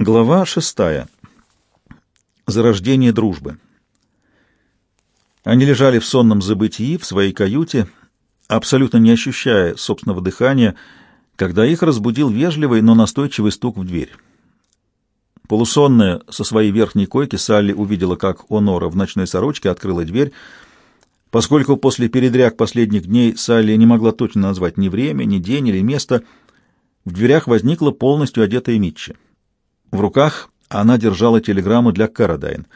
Глава шестая. Зарождение дружбы. Они лежали в сонном забытии в своей каюте, абсолютно не ощущая собственного дыхания, когда их разбудил вежливый, но настойчивый стук в дверь. Полусонная со своей верхней койки Салли увидела, как Онора в ночной сорочке открыла дверь. Поскольку после передряг последних дней Салли не могла точно назвать ни время, ни день или место, в дверях возникла полностью одетая Митчи. В руках она держала телеграмму для Карадайн.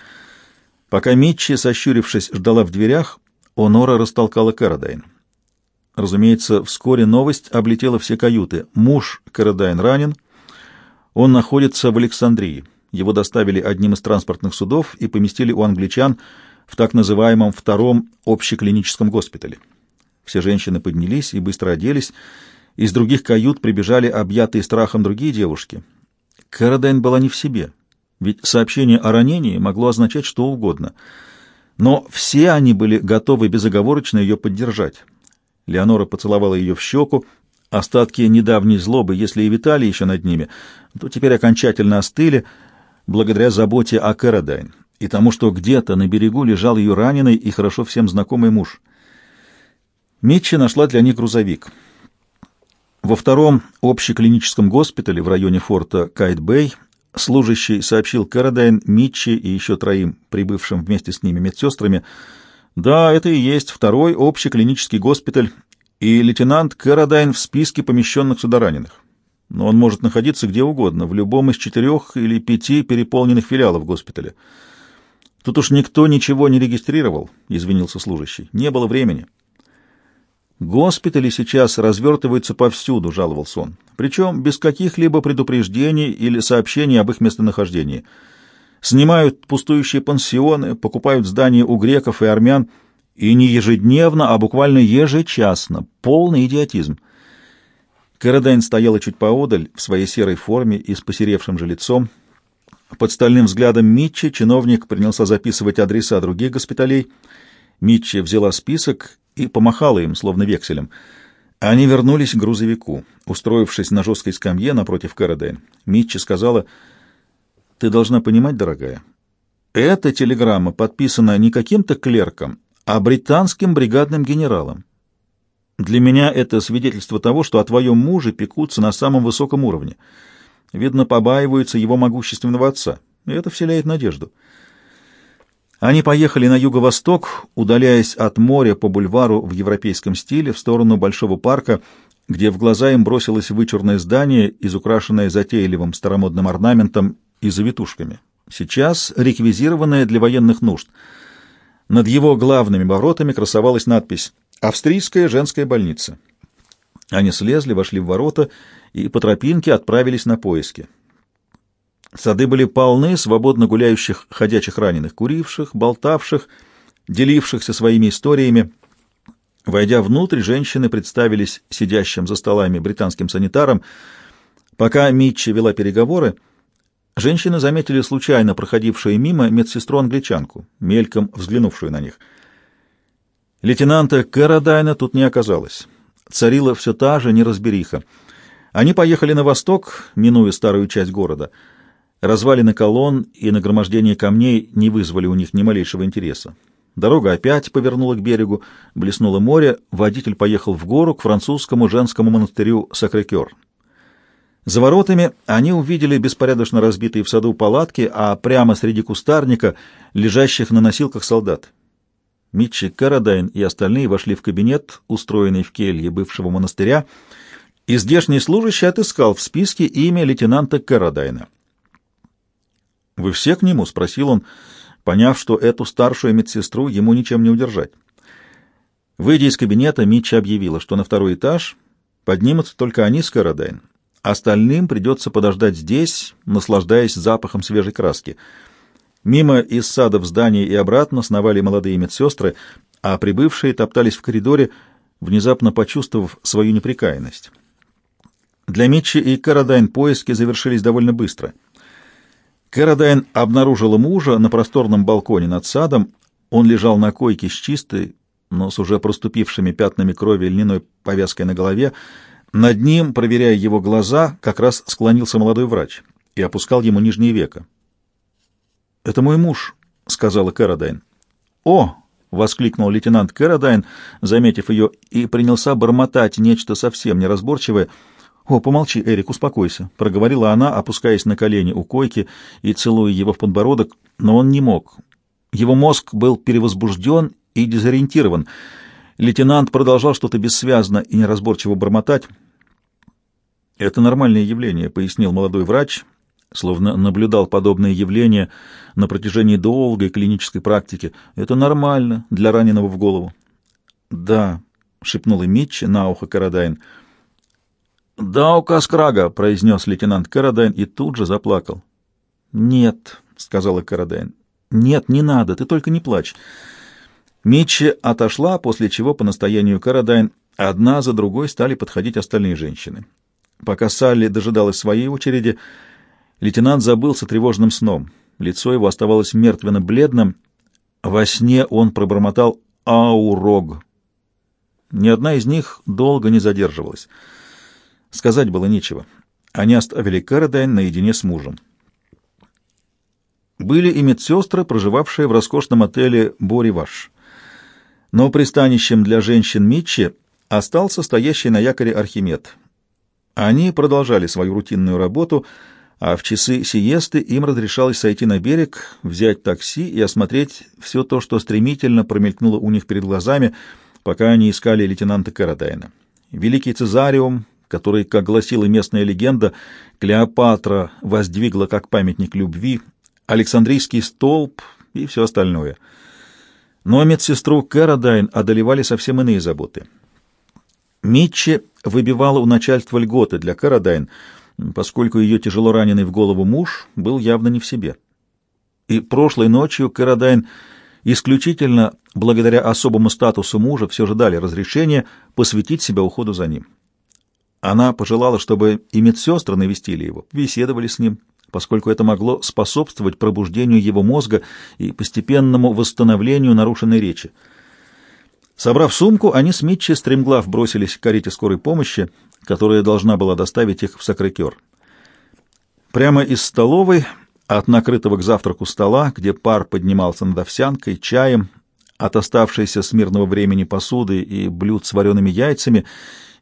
Пока Митчи, сощурившись, ждала в дверях, Онора растолкала Карадайн. Разумеется, вскоре новость облетела все каюты. Муж Карадайн ранен, он находится в Александрии. Его доставили одним из транспортных судов и поместили у англичан в так называемом втором общеклиническом госпитале. Все женщины поднялись и быстро оделись. Из других кают прибежали объятые страхом другие девушки. Кэродайн была не в себе, ведь сообщение о ранении могло означать что угодно. Но все они были готовы безоговорочно ее поддержать. Леонора поцеловала ее в щеку, остатки недавней злобы, если и витали еще над ними, то теперь окончательно остыли благодаря заботе о Кэродайн и тому, что где-то на берегу лежал ее раненый и хорошо всем знакомый муж. Митчи нашла для них грузовик — во втором общеклиническом госпитале в районе форта Кайт-Бэй служащий сообщил Карадайн, Митчи и еще троим, прибывшим вместе с ними медсестрами, да, это и есть второй общеклинический госпиталь, и лейтенант Карадайн в списке помещенных сюда раненых. Но он может находиться где угодно, в любом из четырех или пяти переполненных филиалов госпиталя. Тут уж никто ничего не регистрировал, — извинился служащий. Не было времени. «Госпитали сейчас развертываются повсюду», — жаловался он, причем без каких-либо предупреждений или сообщений об их местонахождении. Снимают пустующие пансионы, покупают здания у греков и армян, и не ежедневно, а буквально ежечасно. Полный идиотизм. Карадайн стояла чуть поодаль, в своей серой форме и с посеревшим же лицом. Под стальным взглядом Митчи чиновник принялся записывать адреса других госпиталей. Митчи взяла список и помахала им, словно векселем. Они вернулись к грузовику, устроившись на жесткой скамье напротив Кэродейн. Митчи сказала, «Ты должна понимать, дорогая, эта телеграмма подписана не каким-то клерком, а британским бригадным генералом. Для меня это свидетельство того, что о твоем муже пекутся на самом высоком уровне. Видно, побаиваются его могущественного отца, и это вселяет надежду». Они поехали на юго-восток, удаляясь от моря по бульвару в европейском стиле в сторону Большого парка, где в глаза им бросилось вычурное здание, изукрашенное затейливым старомодным орнаментом и завитушками, сейчас реквизированное для военных нужд. Над его главными воротами красовалась надпись «Австрийская женская больница». Они слезли, вошли в ворота и по тропинке отправились на поиски. Сады были полны свободно гуляющих ходячих раненых, куривших, болтавших, делившихся своими историями. Войдя внутрь, женщины представились сидящим за столами британским санитарам. Пока Митчи вела переговоры, женщины заметили случайно проходившую мимо медсестру-англичанку, мельком взглянувшую на них. Лейтенанта Кэродайна тут не оказалось. Царила все та же неразбериха. Они поехали на восток, минуя старую часть города — Развалины колонн и нагромождение камней не вызвали у них ни малейшего интереса. Дорога опять повернула к берегу, блеснуло море, водитель поехал в гору к французскому женскому монастырю Сакрекер. За воротами они увидели беспорядочно разбитые в саду палатки, а прямо среди кустарника лежащих на носилках солдат. Митчи Карадайн и остальные вошли в кабинет, устроенный в келье бывшего монастыря, и здешний служащий отыскал в списке имя лейтенанта Карадайна. «Вы все к нему?» — спросил он, поняв, что эту старшую медсестру ему ничем не удержать. Выйдя из кабинета, Митча объявила, что на второй этаж поднимутся только они с Карадайн. Остальным придется подождать здесь, наслаждаясь запахом свежей краски. Мимо из сада в здание и обратно сновали молодые медсестры, а прибывшие топтались в коридоре, внезапно почувствовав свою неприкаянность. Для Митчи и Карадайн поиски завершились довольно быстро — Кэродайн обнаружила мужа на просторном балконе над садом. Он лежал на койке с чистой, но с уже проступившими пятнами крови льняной повязкой на голове. Над ним, проверяя его глаза, как раз склонился молодой врач. и опускал ему нижнее веко. «Это мой муж», — сказала Кэродайн. «О!» — воскликнул лейтенант Кэродайн, заметив ее, и принялся бормотать нечто совсем неразборчивое. «О, помолчи, Эрик, успокойся», — проговорила она, опускаясь на колени у койки и целуя его в подбородок, но он не мог. Его мозг был перевозбужден и дезориентирован. Лейтенант продолжал что-то бессвязно и неразборчиво бормотать. «Это нормальное явление», — пояснил молодой врач, словно наблюдал подобные явления на протяжении долгой клинической практики. «Это нормально для раненого в голову». «Да», — шепнула Митчи на ухо Карадайн. «Да, указ Крага», — произнес лейтенант Карадайн и тут же заплакал. «Нет», — сказала Карадайн. «Нет, не надо, ты только не плачь». Митчи отошла, после чего по настоянию Карадайн одна за другой стали подходить остальные женщины. Пока Салли дожидалась своей очереди, лейтенант забылся тревожным сном. Лицо его оставалось мертвенно-бледным. Во сне он пробормотал «Аурог». Ни одна из них долго не задерживалась. Сказать было нечего. Они оставили Карадайн наедине с мужем. Были и медсестры, проживавшие в роскошном отеле «Бориваш». Но пристанищем для женщин Митчи остался стоящий на якоре Архимед — они продолжали свою рутинную работу, а в часы сиесты им разрешалось сойти на берег, взять такси и осмотреть все то, что стремительно промелькнуло у них перед глазами, пока они искали лейтенанта Карадайна. Великий Цезариум, который, как гласила местная легенда, Клеопатра воздвигла как памятник любви, Александрийский столб и все остальное. Но медсестру Кэродайн одолевали совсем иные заботы — Митчи выбивала у начальства льготы для Карадайн, поскольку ее тяжело раненый в голову муж был явно не в себе. И прошлой ночью Карадайн исключительно благодаря особому статусу мужа все же дали разрешение посвятить себя уходу за ним. Она пожелала, чтобы и медсестры навестили его, беседовали с ним, поскольку это могло способствовать пробуждению его мозга и постепенному восстановлению нарушенной речи. Собрав сумку, они с Митчи стремглав бросились к карете скорой помощи, которая должна была доставить их в Сакрекер. Прямо из столовой, от накрытого к завтраку стола, где пар поднимался над овсянкой, чаем, от оставшейся с мирного времени посуды и блюд с вареными яйцами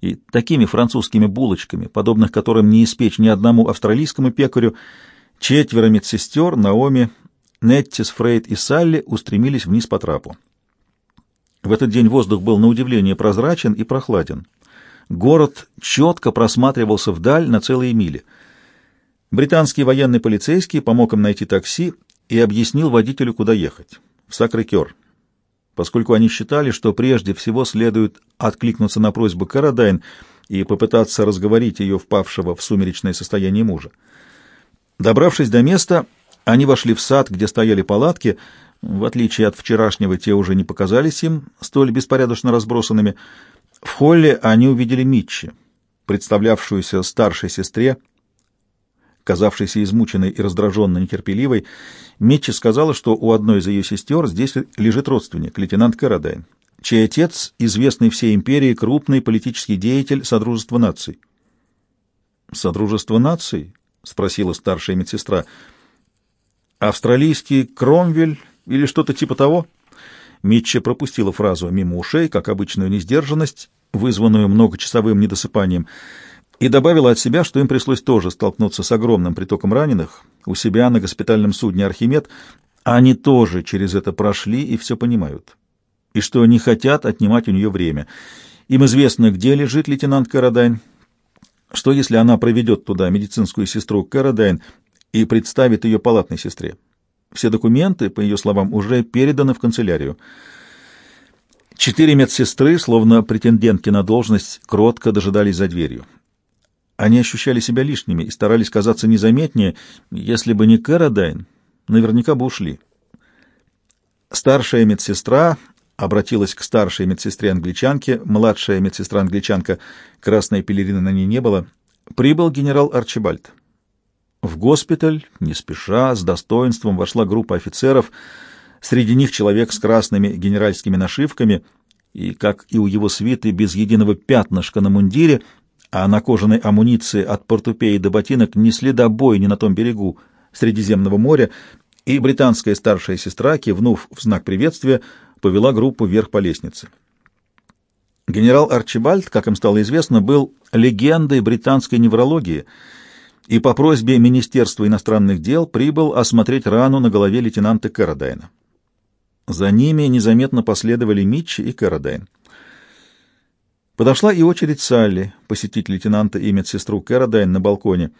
и такими французскими булочками, подобных которым не испечь ни одному австралийскому пекарю, четверо медсестер, Наоми, Неттис, Фрейд и Салли устремились вниз по трапу. В этот день воздух был на удивление прозрачен и прохладен. Город четко просматривался вдаль на целые мили. Британский военный полицейский помог им найти такси и объяснил водителю, куда ехать. В Сакрекер. Поскольку они считали, что прежде всего следует откликнуться на просьбу Карадайн и попытаться разговорить ее впавшего в сумеречное состояние мужа. Добравшись до места, они вошли в сад, где стояли палатки — в отличие от вчерашнего, те уже не показались им столь беспорядочно разбросанными. В холле они увидели Митчи, представлявшуюся старшей сестре, казавшейся измученной и раздраженно нетерпеливой. Митчи сказала, что у одной из ее сестер здесь лежит родственник, лейтенант Карадайн, чей отец, известный всей империи, крупный политический деятель Содружества наций. «Содружество наций?» — спросила старшая медсестра. «Австралийский Кромвель или что-то типа того. Митча пропустила фразу мимо ушей, как обычную несдержанность, вызванную многочасовым недосыпанием, и добавила от себя, что им пришлось тоже столкнуться с огромным притоком раненых у себя на госпитальном судне «Архимед», они тоже через это прошли и все понимают, и что не хотят отнимать у нее время. Им известно, где лежит лейтенант Карадайн, что если она проведет туда медицинскую сестру Карадайн и представит ее палатной сестре. Все документы, по ее словам, уже переданы в канцелярию. Четыре медсестры, словно претендентки на должность, кротко дожидались за дверью. Они ощущали себя лишними и старались казаться незаметнее. Если бы не Кэродайн, наверняка бы ушли. Старшая медсестра обратилась к старшей медсестре-англичанке, младшая медсестра-англичанка, красной пелерины на ней не было. Прибыл генерал Арчибальд. В госпиталь, не спеша, с достоинством вошла группа офицеров, среди них человек с красными генеральскими нашивками и, как и у его свиты, без единого пятнышка на мундире, а на кожаной амуниции от портупеи до ботинок ни следа бойни на том берегу Средиземного моря, и британская старшая сестра, кивнув в знак приветствия, повела группу вверх по лестнице. Генерал Арчибальд, как им стало известно, был легендой британской неврологии и по просьбе Министерства иностранных дел прибыл осмотреть рану на голове лейтенанта Кэродайна. За ними незаметно последовали Митчи и Кэродайн. Подошла и очередь Салли посетить лейтенанта и медсестру Кэродайн на балконе.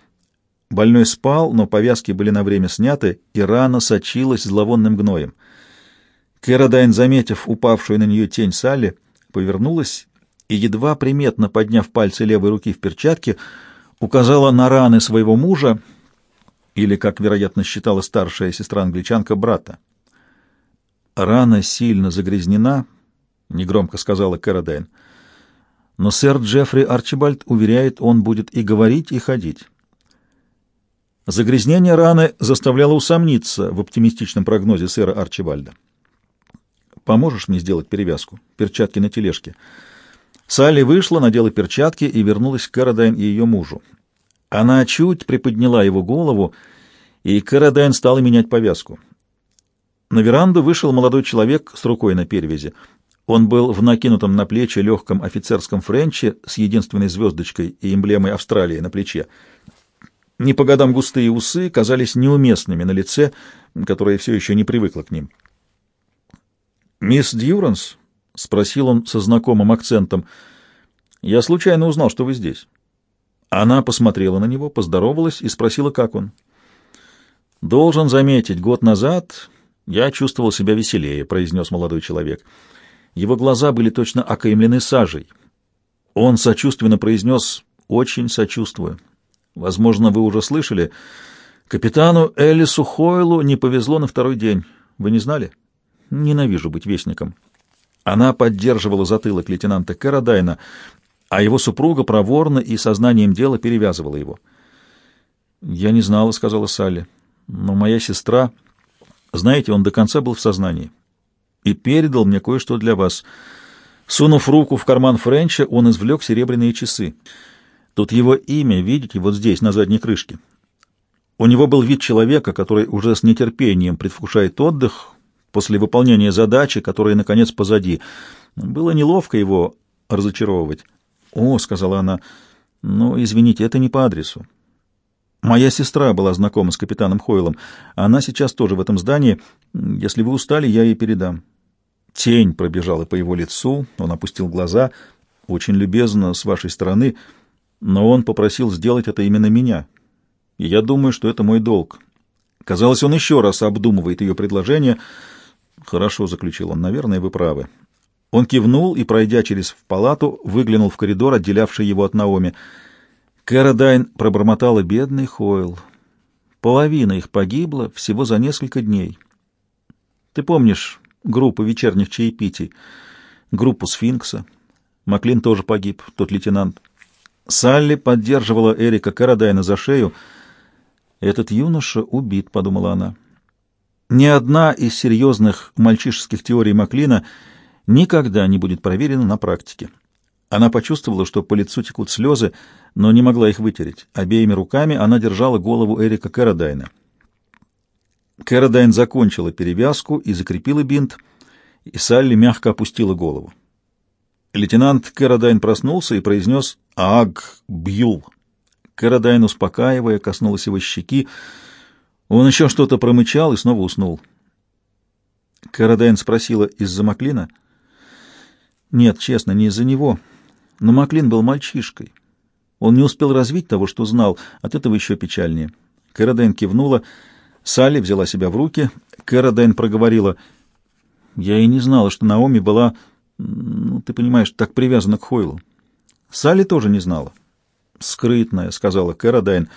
Больной спал, но повязки были на время сняты, и рана сочилась зловонным гноем. Кэродайн, заметив упавшую на нее тень Салли, повернулась и, едва приметно подняв пальцы левой руки в перчатке, указала на раны своего мужа, или, как, вероятно, считала старшая сестра-англичанка, брата. «Рана сильно загрязнена», — негромко сказала Кэродайн. «Но сэр Джеффри Арчибальд уверяет, он будет и говорить, и ходить». Загрязнение раны заставляло усомниться в оптимистичном прогнозе сэра Арчибальда. «Поможешь мне сделать перевязку? Перчатки на тележке». Салли вышла, надела перчатки и вернулась к Кэродайн и ее мужу. Она чуть приподняла его голову, и Кэродайн стала менять повязку. На веранду вышел молодой человек с рукой на перевязи. Он был в накинутом на плечи легком офицерском френче с единственной звездочкой и эмблемой Австралии на плече. Не по годам густые усы казались неуместными на лице, которое все еще не привыкло к ним. «Мисс Дьюранс?» — спросил он со знакомым акцентом. «Я случайно узнал, что вы здесь». Она посмотрела на него, поздоровалась и спросила, как он. «Должен заметить, год назад «Я чувствовал себя веселее», — произнес молодой человек. Его глаза были точно окаймлены сажей. Он сочувственно произнес «Очень сочувствую». Возможно, вы уже слышали. Капитану Элису Хойлу не повезло на второй день. Вы не знали? Ненавижу быть вестником. Она поддерживала затылок лейтенанта Кэродайна, а его супруга проворно и сознанием дела перевязывала его. «Я не знала», — сказала Салли, — «но моя сестра...» Знаете, он до конца был в сознании. И передал мне кое-что для вас. Сунув руку в карман Френча, он извлек серебряные часы. Тут его имя, видите, вот здесь, на задней крышке. У него был вид человека, который уже с нетерпением предвкушает отдых после выполнения задачи, которая, наконец, позади. Было неловко его разочаровывать. «О», — сказала она, — «ну, извините, это не по адресу. Моя сестра была знакома с капитаном Хойлом. Она сейчас тоже в этом здании. Если вы устали, я ей передам. Тень пробежала по его лицу, он опустил глаза. Очень любезно с вашей стороны, но он попросил сделать это именно меня. И я думаю, что это мой долг. Казалось, он еще раз обдумывает ее предложение. Хорошо, заключил он, наверное, вы правы. Он кивнул и, пройдя через в палату, выглянул в коридор, отделявший его от Наоми. Кэродайн пробормотала бедный Хойл. Половина их погибла всего за несколько дней. Ты помнишь группу вечерних чаепитий, группу Сфинкса? Маклин тоже погиб, тот лейтенант. Салли поддерживала Эрика Кэродайна за шею. «Этот юноша убит», — подумала она. Ни одна из серьезных мальчишеских теорий Маклина никогда не будет проверена на практике. Она почувствовала, что по лицу текут слезы, но не могла их вытереть. Обеими руками она держала голову Эрика Кэродайна. Кэродайн закончила перевязку и закрепила бинт, и Салли мягко опустила голову. Лейтенант Кэродайн проснулся и произнес «Аг, Бьюл». Кэродайн, успокаивая, коснулась его щеки. Он еще что-то промычал и снова уснул. Кэродайн спросила «Из-за Маклина?» «Нет, честно, не из-за него». Но Маклин был мальчишкой. Он не успел развить того, что знал, от этого еще печальнее. Кэродайн кивнула, Салли взяла себя в руки, Кэродайн проговорила, «Я и не знала, что Наоми была, ну, ты понимаешь, так привязана к Хойлу». Салли тоже не знала. «Скрытная», — сказала Кэродайн.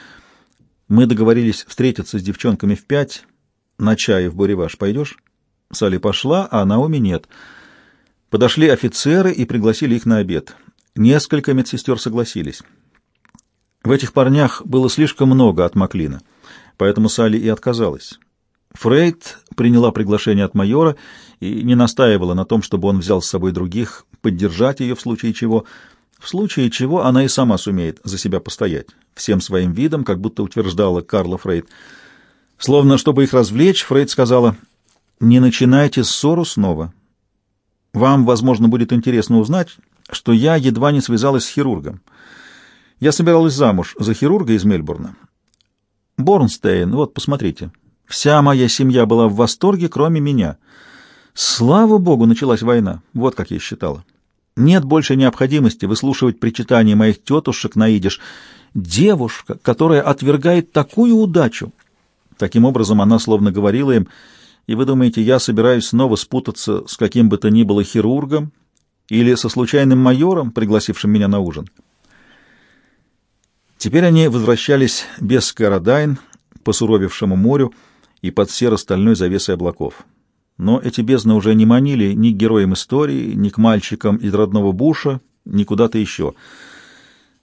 «Мы договорились встретиться с девчонками в пять на чае в Буреваш. Пойдешь?» Салли пошла, а Наоми нет. Подошли офицеры и пригласили их на обед. Несколько медсестер согласились. В этих парнях было слишком много от Маклина, поэтому Салли и отказалась. Фрейд приняла приглашение от майора и не настаивала на том, чтобы он взял с собой других, поддержать ее в случае чего. В случае чего она и сама сумеет за себя постоять, всем своим видом, как будто утверждала Карла Фрейд. Словно, чтобы их развлечь, Фрейд сказала, «Не начинайте ссору снова. Вам, возможно, будет интересно узнать, что я едва не связалась с хирургом. Я собиралась замуж за хирурга из Мельбурна. Борнстейн, вот, посмотрите. Вся моя семья была в восторге, кроме меня. Слава богу, началась война, вот как я считала. Нет больше необходимости выслушивать причитания моих тетушек на идиш. Девушка, которая отвергает такую удачу. Таким образом, она словно говорила им, и вы думаете, я собираюсь снова спутаться с каким бы то ни было хирургом или со случайным майором, пригласившим меня на ужин? Теперь они возвращались без Карадайн по суровевшему морю и под серо-стальной завесой облаков. Но эти бездны уже не манили ни к героям истории, ни к мальчикам из родного Буша, ни куда-то еще.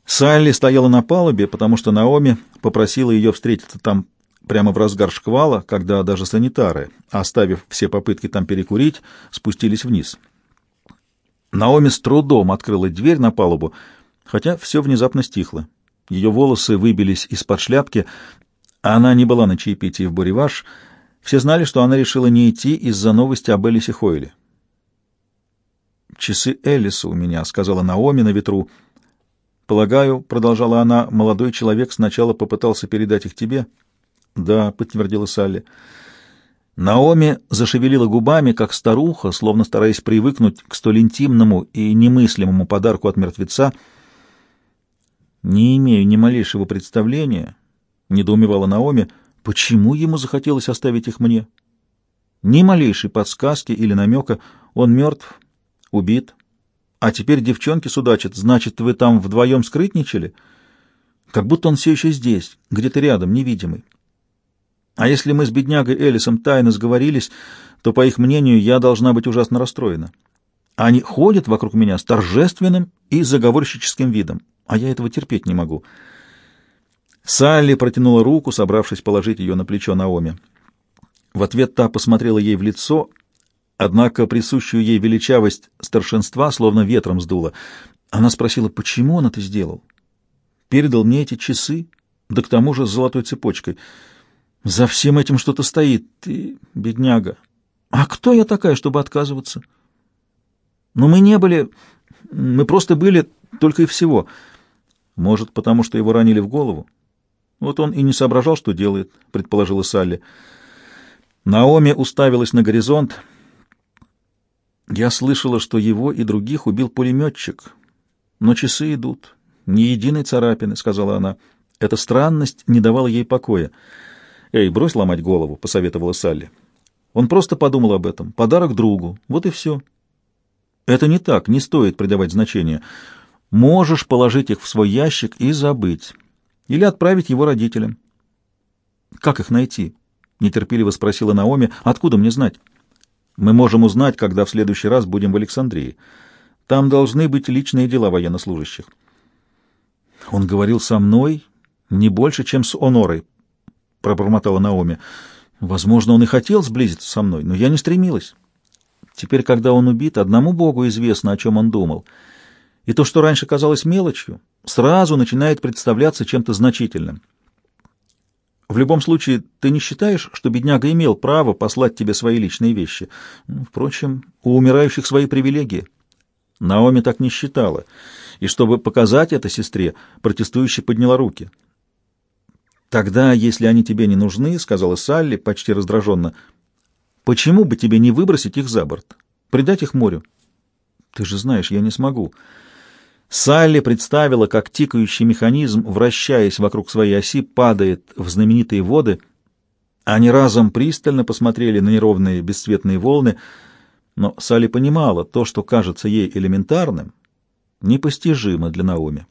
Салли стояла на палубе, потому что Наоми попросила ее встретиться там прямо в разгар шквала, когда даже санитары, оставив все попытки там перекурить, спустились вниз. Наоми с трудом открыла дверь на палубу, хотя все внезапно стихло. Ее волосы выбились из-под шляпки, а она не была на чаепитии в Буреваш, все знали, что она решила не идти из-за новости об Элисе Хойле. «Часы Элиса у меня», — сказала Наоми на ветру. «Полагаю», — продолжала она, — «молодой человек сначала попытался передать их тебе». «Да», — подтвердила Салли. Наоми зашевелила губами, как старуха, словно стараясь привыкнуть к столь интимному и немыслимому подарку от мертвеца. «Не имею ни малейшего представления», — недоумевала Наоми, — Почему ему захотелось оставить их мне? Ни малейшей подсказки или намека. Он мертв, убит. А теперь девчонки судачат. Значит, вы там вдвоем скрытничали? Как будто он все еще здесь, где-то рядом, невидимый. А если мы с беднягой Элисом тайно сговорились, то, по их мнению, я должна быть ужасно расстроена. Они ходят вокруг меня с торжественным и заговорщическим видом, а я этого терпеть не могу». Салли протянула руку, собравшись положить ее на плечо Наоми. В ответ та посмотрела ей в лицо, однако присущую ей величавость старшинства словно ветром сдуло. Она спросила, почему он это сделал. Передал мне эти часы, да к тому же с золотой цепочкой. За всем этим что-то стоит, ты, бедняга. А кто я такая, чтобы отказываться? Но мы не были, мы просто были только и всего. Может, потому что его ранили в голову? Вот он и не соображал, что делает, предположила Салли. Наоми уставилась на горизонт. Я слышала, что его и других убил пулеметчик. Но часы идут. Ни единой царапины, сказала она. Эта странность не давала ей покоя. «Эй, брось ломать голову», — посоветовала Салли. Он просто подумал об этом. Подарок другу. Вот и все. Это не так, не стоит придавать значения. Можешь положить их в свой ящик и забыть или отправить его родителям. «Как их найти?» — нетерпеливо спросила Наоми. «Откуда мне знать?» «Мы можем узнать, когда в следующий раз будем в Александрии. Там должны быть личные дела военнослужащих». «Он говорил со мной не больше, чем с Онорой», — пробормотала Наоми. «Возможно, он и хотел сблизиться со мной, но я не стремилась. Теперь, когда он убит, одному Богу известно, о чем он думал» и то, что раньше казалось мелочью, сразу начинает представляться чем-то значительным. В любом случае, ты не считаешь, что бедняга имел право послать тебе свои личные вещи? Впрочем, у умирающих свои привилегии. Наоми так не считала, и чтобы показать это сестре, протестующая подняла руки. «Тогда, если они тебе не нужны, — сказала Салли почти раздраженно, — почему бы тебе не выбросить их за борт, предать их морю? Ты же знаешь, я не смогу». Салли представила, как тикающий механизм, вращаясь вокруг своей оси, падает в знаменитые воды. Они разом пристально посмотрели на неровные бесцветные волны, но Салли понимала, то, что кажется ей элементарным, непостижимо для Наоми.